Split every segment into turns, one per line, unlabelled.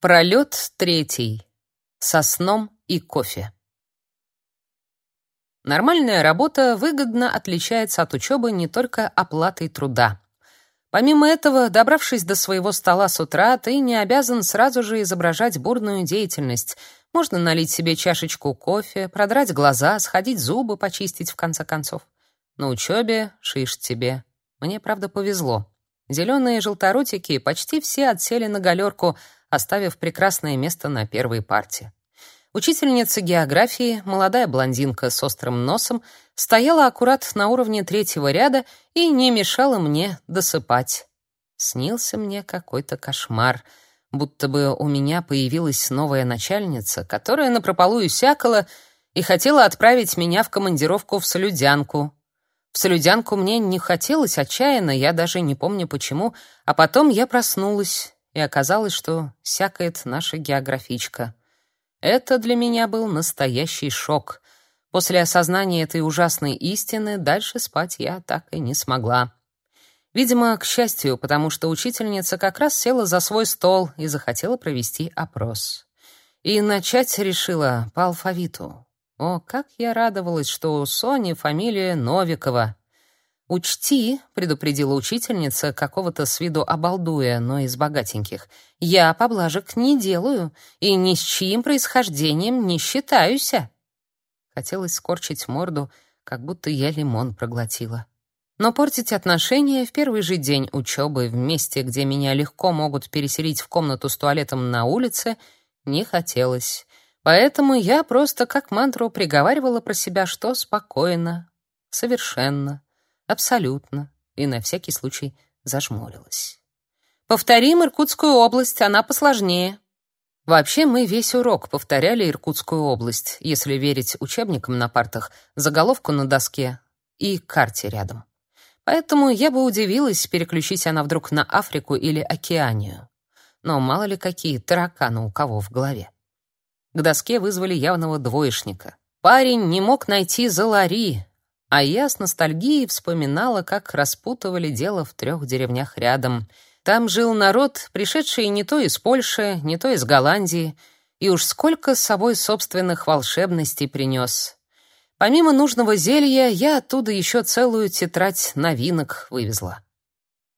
Пролет третий. Со сном и кофе. Нормальная работа выгодно отличается от учебы не только оплатой труда. Помимо этого, добравшись до своего стола с утра, ты не обязан сразу же изображать бурную деятельность. Можно налить себе чашечку кофе, продрать глаза, сходить зубы почистить в конце концов. На учебе шиш тебе. Мне, правда, повезло. Зеленые желторотики почти все отсели на галерку, оставив прекрасное место на первой парте. Учительница географии, молодая блондинка с острым носом, стояла аккурат на уровне третьего ряда и не мешала мне досыпать. Снился мне какой-то кошмар, будто бы у меня появилась новая начальница, которая напропалую сякала и хотела отправить меня в командировку в Солюдянку. В Солюдянку мне не хотелось отчаянно, я даже не помню почему, а потом я проснулась, и оказалось, что сякает наша географичка. Это для меня был настоящий шок. После осознания этой ужасной истины дальше спать я так и не смогла. Видимо, к счастью, потому что учительница как раз села за свой стол и захотела провести опрос. И начать решила по алфавиту. О, как я радовалась, что у Сони фамилия Новикова. «Учти», — предупредила учительница, какого-то с виду обалдуя, но из богатеньких, «я поблажек не делаю и ни с чьим происхождением не считаюся». Хотелось скорчить морду, как будто я лимон проглотила. Но портить отношения в первый же день учебы в месте, где меня легко могут переселить в комнату с туалетом на улице, не хотелось. Поэтому я просто как мантру приговаривала про себя, что спокойно, совершенно Абсолютно. И на всякий случай зажмурилась. Повторим Иркутскую область, она посложнее. Вообще мы весь урок повторяли Иркутскую область, если верить учебникам на партах, заголовку на доске и карте рядом. Поэтому я бы удивилась, переключись она вдруг на Африку или Океанию. Но мало ли какие тараканы у кого в голове. К доске вызвали явного двоечника. Парень не мог найти Залари, а я с ностальгией вспоминала, как распутывали дело в трех деревнях рядом. Там жил народ, пришедший не то из Польши, не то из Голландии, и уж сколько с собой собственных волшебностей принес. Помимо нужного зелья, я оттуда еще целую тетрадь новинок вывезла.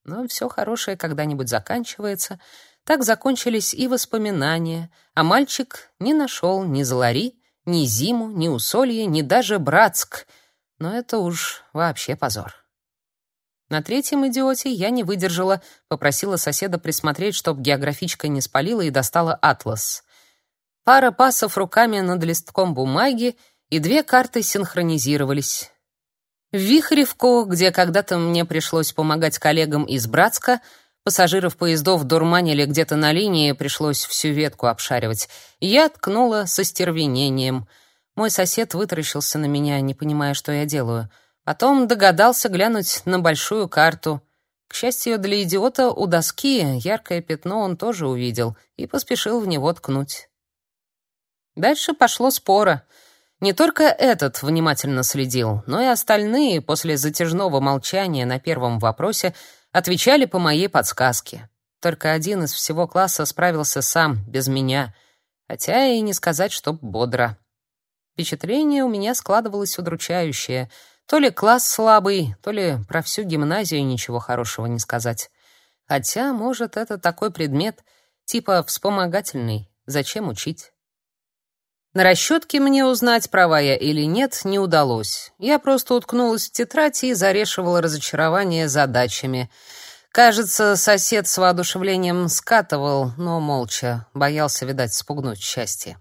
Но все хорошее когда-нибудь заканчивается. Так закончились и воспоминания, а мальчик не нашел ни Залари, ни Зиму, ни Усолье, ни даже Братск — но это уж вообще позор. На третьем идиоте я не выдержала, попросила соседа присмотреть, чтоб географичка не спалила и достала атлас. Пара пасов руками над листком бумаги, и две карты синхронизировались. В Вихревку, где когда-то мне пришлось помогать коллегам из Братска, пассажиров поездов дурманили где-то на линии, пришлось всю ветку обшаривать, я ткнула со стервенением — мой сосед вытаращился на меня, не понимая, что я делаю. Потом догадался глянуть на большую карту. К счастью для идиота, у доски яркое пятно он тоже увидел и поспешил в него ткнуть. Дальше пошло спора. Не только этот внимательно следил, но и остальные после затяжного молчания на первом вопросе отвечали по моей подсказке. Только один из всего класса справился сам, без меня, хотя и не сказать, чтоб бодро. Впечатление у меня складывалось удручающее. То ли класс слабый, то ли про всю гимназию ничего хорошего не сказать. Хотя, может, это такой предмет, типа вспомогательный. Зачем учить? На расчетке мне узнать, права я или нет, не удалось. Я просто уткнулась в тетрадь и зарешивала разочарование задачами. Кажется, сосед с воодушевлением скатывал, но молча, боялся, видать, спугнуть счастье.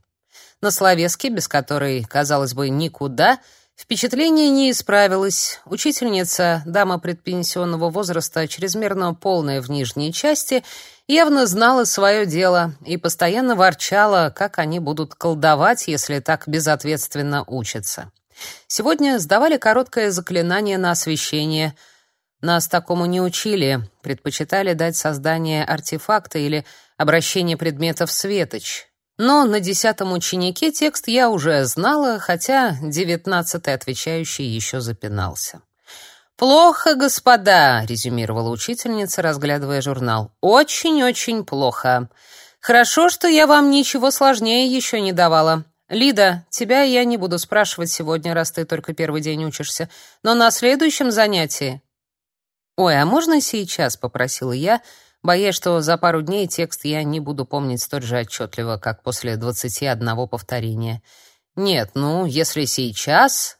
На словеске, без которой, казалось бы, никуда, впечатление не исправилось. Учительница, дама предпенсионного возраста, чрезмерно полная в нижней части, явно знала свое дело и постоянно ворчала, как они будут колдовать, если так безответственно учатся. Сегодня сдавали короткое заклинание на освещение. Нас такому не учили, предпочитали дать создание артефакта или обращение предметов светоч. Но на десятом ученике текст я уже знала, хотя девятнадцатый отвечающий еще запинался. «Плохо, господа», — резюмировала учительница, разглядывая журнал. «Очень-очень плохо. Хорошо, что я вам ничего сложнее еще не давала. Лида, тебя я не буду спрашивать сегодня, раз ты только первый день учишься, но на следующем занятии. Ой, а можно сейчас, попросила я, боясь, что за пару дней текст я не буду помнить столь же отчетливо, как после двадцати одного повторения. Нет, ну, если сейчас,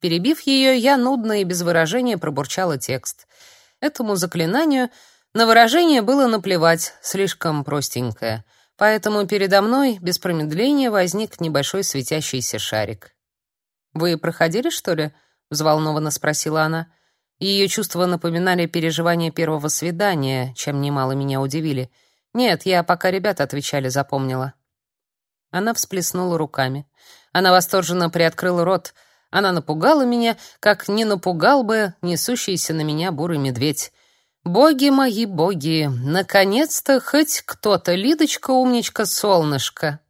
перебив ее, я нудно и без выражения пробурчала текст. Этому заклинанию на выражение было наплевать, слишком простенькое. Поэтому передо мной без промедления возник небольшой светящийся шарик. «Вы проходили, что ли?» — взволнованно спросила она. Ее чувства напоминали переживания первого свидания, чем немало меня удивили. «Нет, я пока ребята отвечали, запомнила». Она всплеснула руками. Она восторженно приоткрыла рот. Она напугала меня, как не напугал бы несущийся на меня бурый медведь. Боги мои, боги, наконец-то хоть кто-то, Лидочка, умничка, солнышко.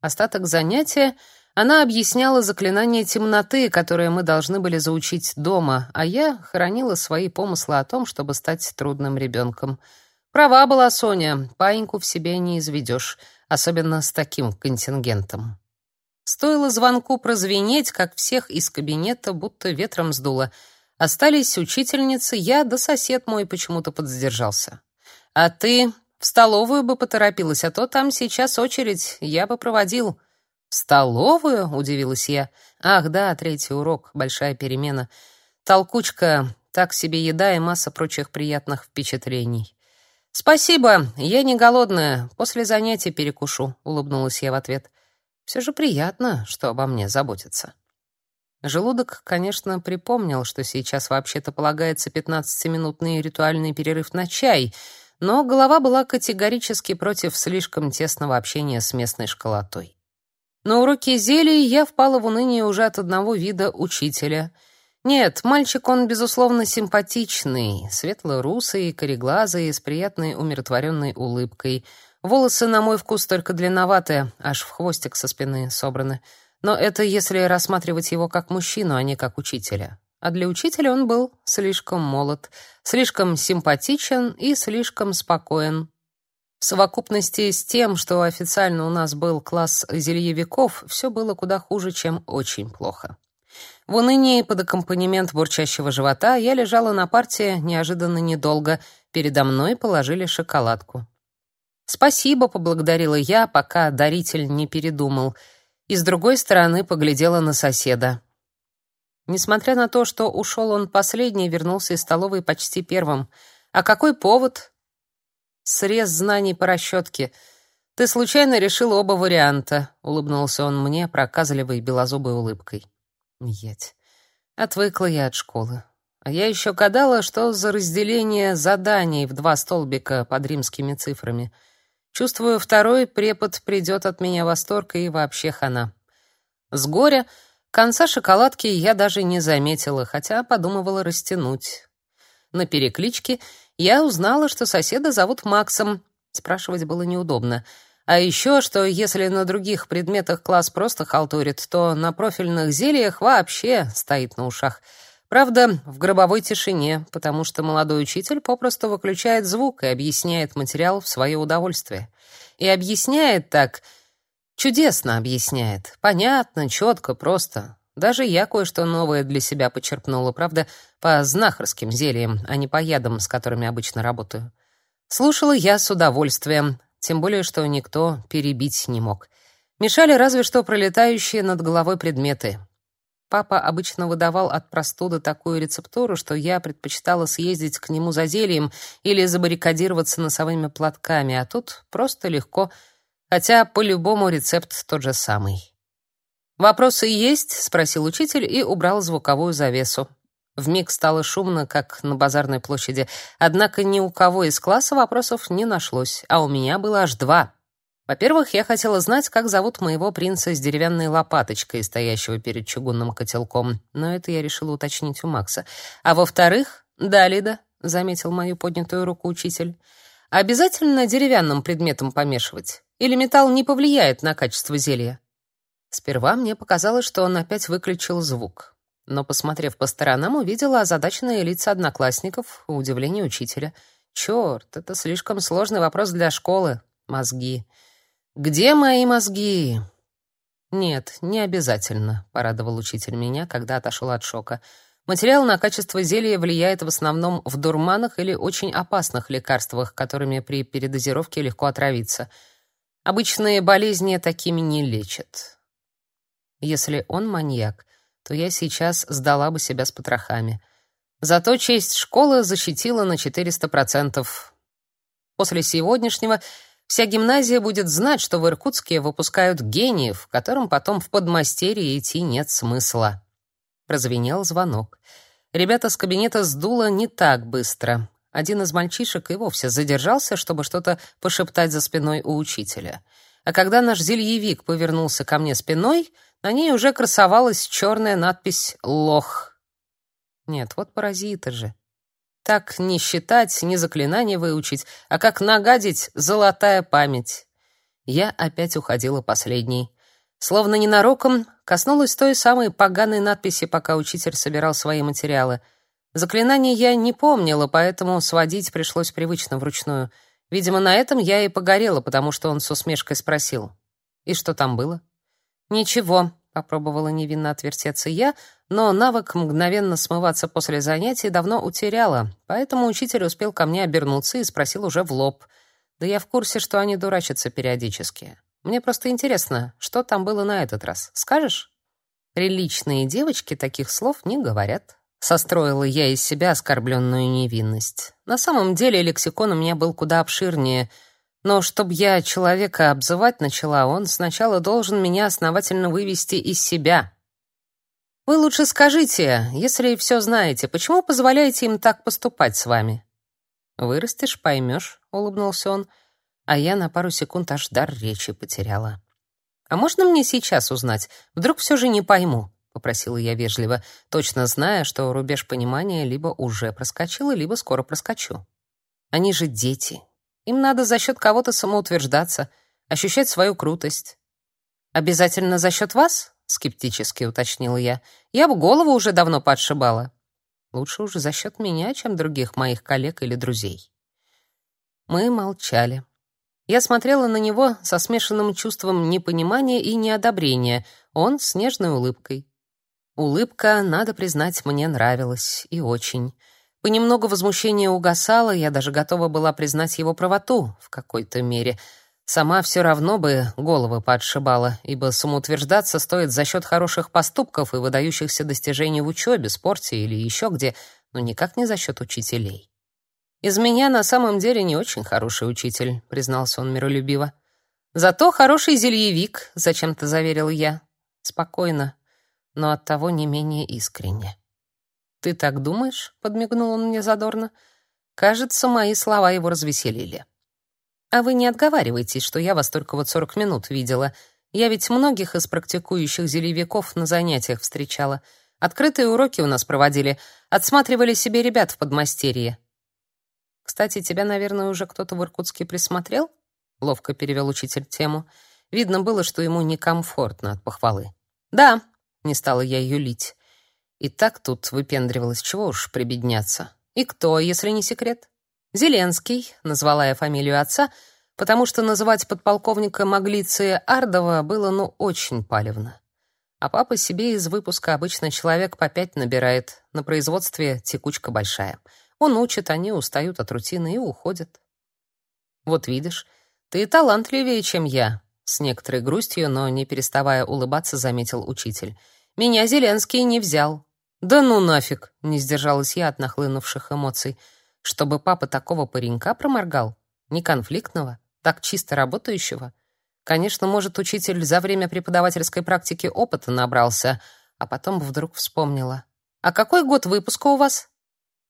Остаток занятия она объясняла заклинание темноты, которое мы должны были заучить дома, а я хранила свои помыслы о том, чтобы стать трудным ребенком. Права была Соня, паиньку в себе не изведешь, особенно с таким контингентом. Стоило звонку прозвенеть, как всех из кабинета будто ветром сдуло — Остались учительницы, я да сосед мой почему-то подзадержался. А ты в столовую бы поторопилась, а то там сейчас очередь, я бы проводил. Столовую? удивилась я. Ах, да, третий урок, большая перемена. Толкучка, так себе еда и масса прочих приятных впечатлений. Спасибо, я не голодная, после занятий перекушу, улыбнулась я в ответ. Все же приятно, что обо мне заботятся. Желудок, конечно, припомнил, что сейчас вообще-то полагается 15-минутный ритуальный перерыв на чай, но голова была категорически против слишком тесного общения с местной школотой. На уроке зелий я впала в уныние уже от одного вида учителя. Нет, мальчик он, безусловно, симпатичный, светло-русый, кореглазый, с приятной умиротворенной улыбкой. Волосы, на мой вкус, только длинноватые, аж в хвостик со спины собраны — но это если рассматривать его как мужчину, а не как учителя. А для учителя он был слишком молод, слишком симпатичен и слишком спокоен. В совокупности с тем, что официально у нас был класс зельевиков, все было куда хуже, чем очень плохо. В унынии под аккомпанемент бурчащего живота я лежала на парте неожиданно недолго. Передо мной положили шоколадку. «Спасибо», — поблагодарила я, пока даритель не передумал — и с другой стороны поглядела на соседа. Несмотря на то, что ушел он последний, вернулся из столовой почти первым. А какой повод? Срез знаний по расчетке. Ты случайно решил оба варианта, улыбнулся он мне проказливой белозубой улыбкой. Ять. Отвыкла я от школы. А я еще гадала, что за разделение заданий в два столбика под римскими цифрами — Чувствую, второй препод придет от меня восторг и вообще хана. С горя конца шоколадки я даже не заметила, хотя подумывала растянуть. На перекличке я узнала, что соседа зовут Максом. Спрашивать было неудобно. А еще, что если на других предметах класс просто халтурит, то на профильных зельях вообще стоит на ушах — Правда, в гробовой тишине, потому что молодой учитель попросту выключает звук и объясняет материал в свое удовольствие. И объясняет так, чудесно объясняет, понятно, четко, просто. Даже я кое-что новое для себя почерпнула, правда, по знахарским зельям, а не по ядам, с которыми обычно работаю. Слушала я с удовольствием, тем более что никто перебить не мог. Мешали разве что пролетающие над головой предметы. Папа обычно выдавал от простуды такую рецептуру, что я предпочитала съездить к нему за зельем или забаррикадироваться носовыми платками, а тут просто легко, хотя по-любому рецепт тот же самый. «Вопросы есть?» — спросил учитель и убрал звуковую завесу. Вмиг стало шумно, как на базарной площади, однако ни у кого из класса вопросов не нашлось, а у меня было аж два — во-первых, я хотела знать, как зовут моего принца с деревянной лопаточкой, стоящего перед чугунным котелком, но это я решила уточнить у Макса. А во-вторых, да, Лида, заметил мою поднятую руку учитель. Обязательно деревянным предметом помешивать? Или металл не повлияет на качество зелья? Сперва мне показалось, что он опять выключил звук. Но, посмотрев по сторонам, увидела озадаченные лица одноклассников, удивление учителя — Черт, это слишком сложный вопрос для школы. Мозги. Где мои мозги? Нет, не обязательно, порадовал учитель меня, когда отошел от шока. Материал на качество зелья влияет в основном в дурманах или очень опасных лекарствах, которыми при передозировке легко отравиться. Обычные болезни такими не лечат. Если он маньяк, то я сейчас сдала бы себя с потрохами. Зато честь школы защитила на 400%. После сегодняшнего вся гимназия будет знать, что в Иркутске выпускают гениев, которым потом в подмастерье идти нет смысла. Прозвенел звонок. Ребята с кабинета сдуло не так быстро. Один из мальчишек и вовсе задержался, чтобы что-то пошептать за спиной у учителя. А когда наш зельевик повернулся ко мне спиной, на ней уже красовалась черная надпись «Лох». Нет, вот паразиты же. Так не считать, не заклинание выучить, а как нагадить золотая память. Я опять уходила последней. Словно ненароком коснулась той самой поганой надписи, пока учитель собирал свои материалы. Заклинание я не помнила, поэтому сводить пришлось привычно вручную. Видимо, на этом я и погорела, потому что он с усмешкой спросил: "И что там было?" "Ничего", попробовала невинно отвертеться я, но навык мгновенно смываться после занятий давно утеряла, поэтому учитель успел ко мне обернуться и спросил уже в лоб. Да я в курсе, что они дурачатся периодически. Мне просто интересно, что там было на этот раз. Скажешь? Приличные девочки таких слов не говорят. Состроила я из себя оскорбленную невинность. На самом деле лексикон у меня был куда обширнее, но чтобы я человека обзывать начала, он сначала должен меня основательно вывести из себя. Вы лучше скажите, если все знаете, почему позволяете им так поступать с вами? Вырастешь, поймешь, улыбнулся он а я на пару секунд аж дар речи потеряла. «А можно мне сейчас узнать? Вдруг все же не пойму?» — попросила я вежливо, точно зная, что рубеж понимания либо уже проскочила, либо скоро проскочу. Они же дети. Им надо за счет кого-то самоутверждаться, ощущать свою крутость. «Обязательно за счет вас?» — скептически уточнила я. «Я бы голову уже давно подшибала». «Лучше уже за счет меня, чем других моих коллег или друзей». Мы молчали. Я смотрела на него со смешанным чувством непонимания и неодобрения, он с нежной улыбкой. Улыбка, надо признать, мне нравилась и очень. Понемногу возмущение угасало, я даже готова была признать его правоту в какой-то мере. Сама все равно бы головы подшибала, ибо самоутверждаться стоит за счет хороших поступков и выдающихся достижений в учебе, спорте или еще где, но никак не за счет учителей. Из меня на самом деле не очень хороший учитель, признался он миролюбиво. Зато хороший зельевик, зачем-то заверил я. Спокойно, но оттого не менее искренне. Ты так думаешь? подмигнул он мне задорно. Кажется, мои слова его развеселили. А вы не отговаривайтесь, что я вас только вот сорок минут видела. Я ведь многих из практикующих зельевиков на занятиях встречала. Открытые уроки у нас проводили, отсматривали себе ребят в подмастерье. Кстати, тебя, наверное, уже кто-то в Иркутске присмотрел? Ловко перевел учитель тему. Видно было, что ему некомфортно от похвалы. Да, не стала я юлить. И так тут выпендривалась, чего уж прибедняться. И кто, если не секрет? Зеленский, назвала я фамилию отца, потому что называть подполковника Маглиция Ардова было ну очень палевно. А папа себе из выпуска обычно человек по пять набирает, на производстве текучка большая — он учит, они устают от рутины и уходят. Вот видишь, ты талантливее, чем я, с некоторой грустью, но не переставая улыбаться, заметил учитель. Меня Зеленский не взял. Да ну нафиг, не сдержалась я от нахлынувших эмоций. Чтобы папа такого паренька проморгал, не конфликтного, так чисто работающего. Конечно, может, учитель за время преподавательской практики опыта набрался, а потом вдруг вспомнила. А какой год выпуска у вас?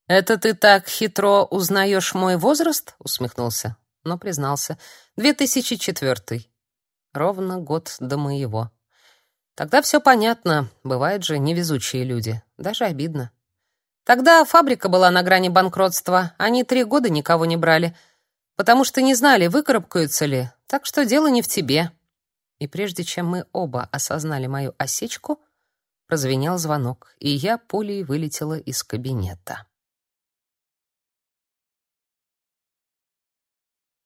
«Это ты так хитро узнаешь мой возраст?» — усмехнулся, но признался. «Две тысячи четвертый. Ровно год до моего. Тогда все понятно. Бывают же невезучие люди. Даже обидно. Тогда фабрика была на грани банкротства. Они три года никого не брали, потому что не знали, выкарабкаются ли. Так что дело не в тебе». И прежде чем мы оба осознали мою осечку, прозвенел звонок, и я пулей вылетела из кабинета.